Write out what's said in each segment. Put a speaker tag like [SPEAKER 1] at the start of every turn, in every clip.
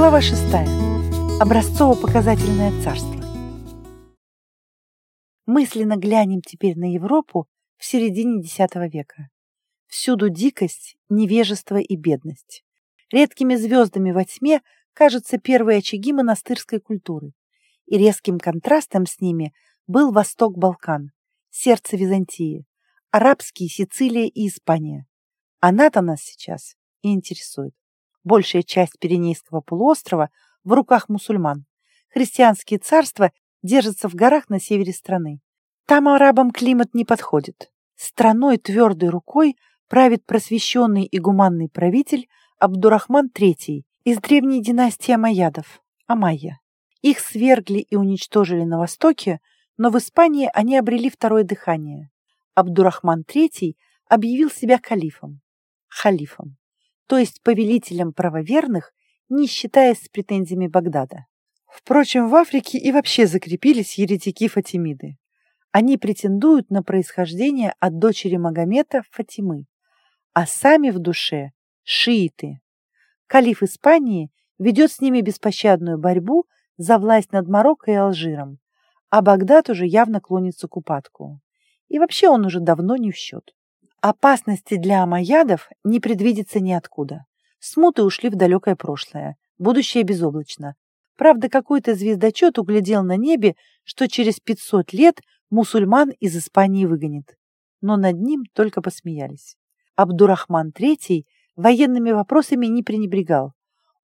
[SPEAKER 1] Глава 6. Образцово-показательное царство. Мысленно глянем теперь на Европу в середине X века. Всюду дикость, невежество и бедность. Редкими звездами во тьме кажутся первые очаги монастырской культуры. И резким контрастом с ними был Восток-Балкан, сердце Византии, арабские Сицилия и Испания. Она-то нас сейчас и интересует. Большая часть Пиренейского полуострова в руках мусульман. Христианские царства держатся в горах на севере страны. Там арабам климат не подходит. Страной твердой рукой правит просвещенный и гуманный правитель Абдурахман III из древней династии Амаядов, Амайя. Их свергли и уничтожили на востоке, но в Испании они обрели второе дыхание. Абдурахман III объявил себя калифом. Халифом то есть повелителем правоверных, не считаясь с претензиями Багдада. Впрочем, в Африке и вообще закрепились еретики-фатимиды. Они претендуют на происхождение от дочери Магомета Фатимы, а сами в душе – шииты. Калиф Испании ведет с ними беспощадную борьбу за власть над Марокко и Алжиром, а Багдад уже явно клонится к упадку. И вообще он уже давно не в счет. Опасности для амаядов не предвидится ниоткуда. Смуты ушли в далекое прошлое, будущее безоблачно. Правда, какой-то звездочет углядел на небе, что через 500 лет мусульман из Испании выгонит. Но над ним только посмеялись. Абдурахман III военными вопросами не пренебрегал.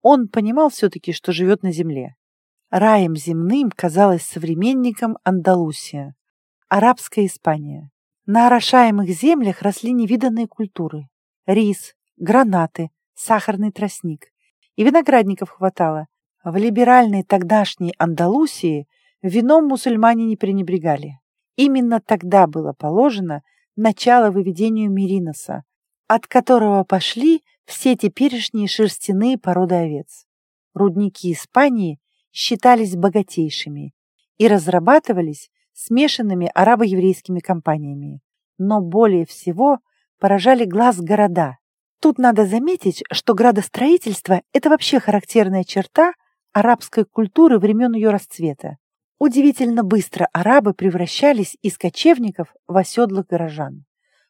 [SPEAKER 1] Он понимал все-таки, что живет на земле. Раем земным казалась современником Андалусия, арабская Испания. На орошаемых землях росли невиданные культуры. Рис, гранаты, сахарный тростник. И виноградников хватало. В либеральной тогдашней Андалусии вином мусульмане не пренебрегали. Именно тогда было положено начало выведению мериноса, от которого пошли все теперешние шерстяные породы овец. Рудники Испании считались богатейшими и разрабатывались смешанными арабо-еврейскими компаниями. Но более всего поражали глаз города. Тут надо заметить, что градостроительство – это вообще характерная черта арабской культуры времен ее расцвета. Удивительно быстро арабы превращались из кочевников в оседлых горожан.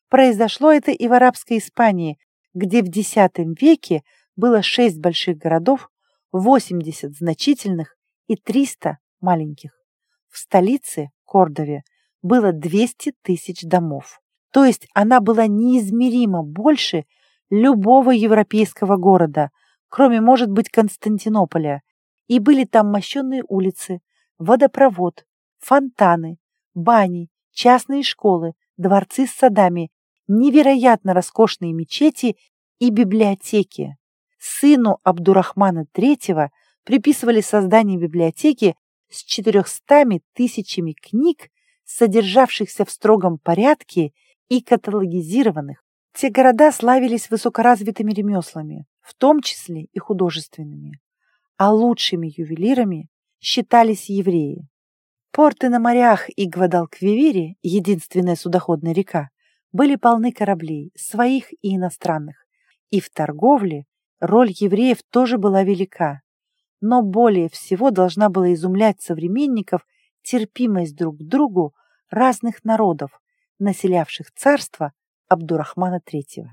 [SPEAKER 1] Произошло это и в арабской Испании, где в X веке было 6 больших городов, 80 значительных и 300 маленьких. В столице, Кордове, было 200 тысяч домов. То есть она была неизмеримо больше любого европейского города, кроме, может быть, Константинополя. И были там мощенные улицы, водопровод, фонтаны, бани, частные школы, дворцы с садами, невероятно роскошные мечети и библиотеки. Сыну Абдурахмана III приписывали создание библиотеки с 400 тысячами книг, содержавшихся в строгом порядке и каталогизированных. Те города славились высокоразвитыми ремеслами, в том числе и художественными, а лучшими ювелирами считались евреи. Порты на морях и Гвадалквивире, единственная судоходная река, были полны кораблей, своих и иностранных, и в торговле роль евреев тоже была велика. Но более всего должна была изумлять современников терпимость друг к другу разных народов, населявших царство Абдурахмана III.